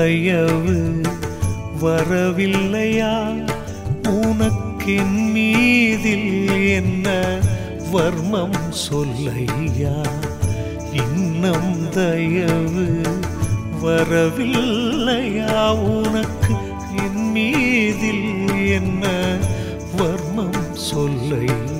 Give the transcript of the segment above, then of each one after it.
தயவு வரவில்லையா? உனக்கின் மீதில் என்ன வர்மம் சொல்லையா? இன்னம் தயவு வரவில்லையா? உனக்கு என் மீதில் என்ன வர்மம் சொல்லையா?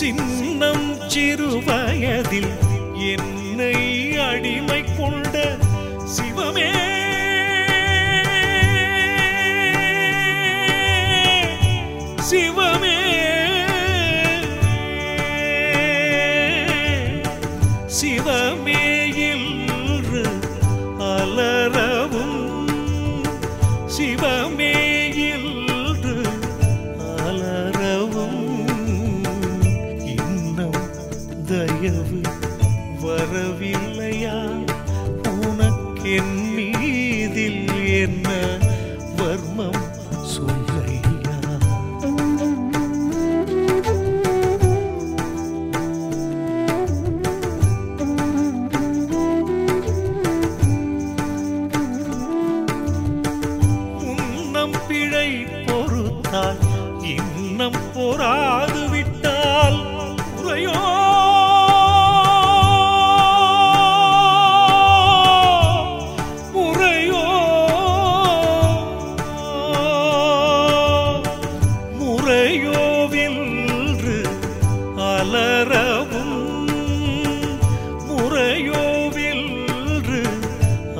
சின்னம் சிறுவயதில் என்னை அடிமை கொண்ட சிவமே. சிவமே. சிவமேயில் கனவு வரவில்லையா? உனக்கென் மீதில் என்ன வர்மம்? முறையோவென்று அலரவும் முறையோவென்று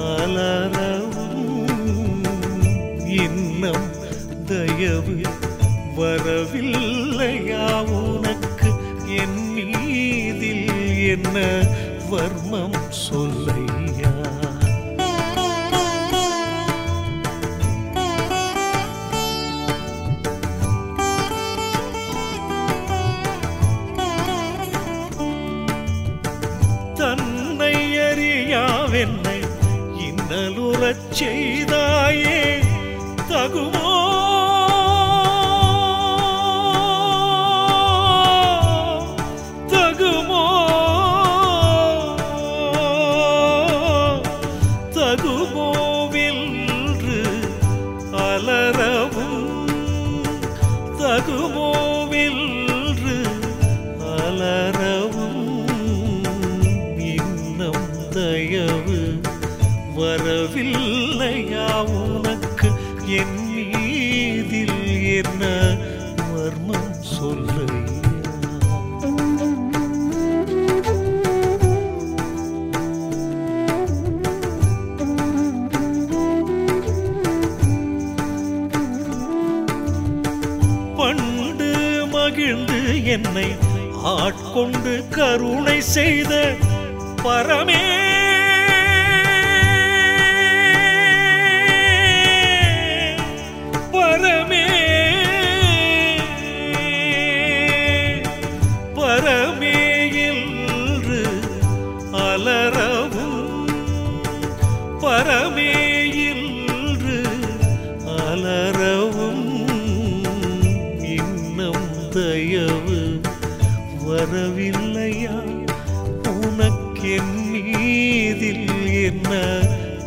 அலரவும் இன்னும் தயவு வரவில்லையா உனக்கு? என் மீதில் என்ன வர்மம்? கூறச் செய்தாயே தகுமோ? தகுமோ? தகுமோவென்று அலரவும் தகுமோவென்று அலரவும் இன்னும் தயவும். வரவில்லையா உனக்கு? என் மீதில் என்ன மர்மம் சொல்லையா? பண்டு மகிழ்ந்து என்னை ஆட்கொண்டு கருணை செய்த பரமே பரமே. பரமே என்று அலறவும். பரமே இன்னும் தயவு வரவில்லையா? உனக்கென் மீ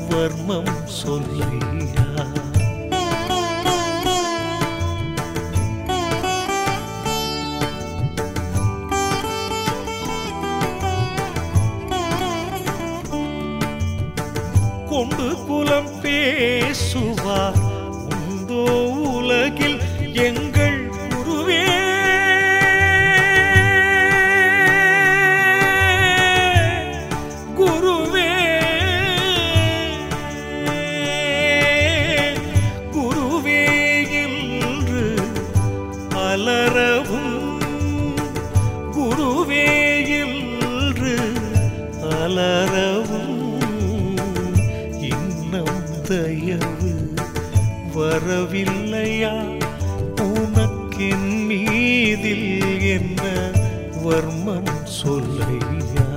வர்மம் சொல்லையா பேசுவார். உந்தோ உலகில் எங்கள் வரவில்லையா? உனக்கென் மீதில் என்ன வர்மன் சொல்லையா?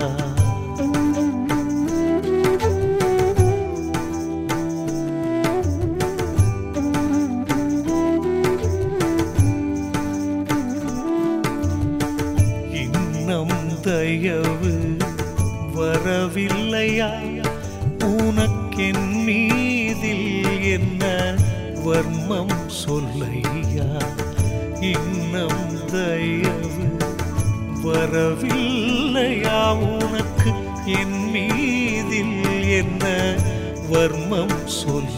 இன்னம் தயவு வரவில்லையா? உனக்கென் மீதில் என்ன மர்மம் சொல்லையா? இன்னும் தயவு வரவில்லையா? உனக்கு என் மீதில் என்ன வர்மம் சொல்ல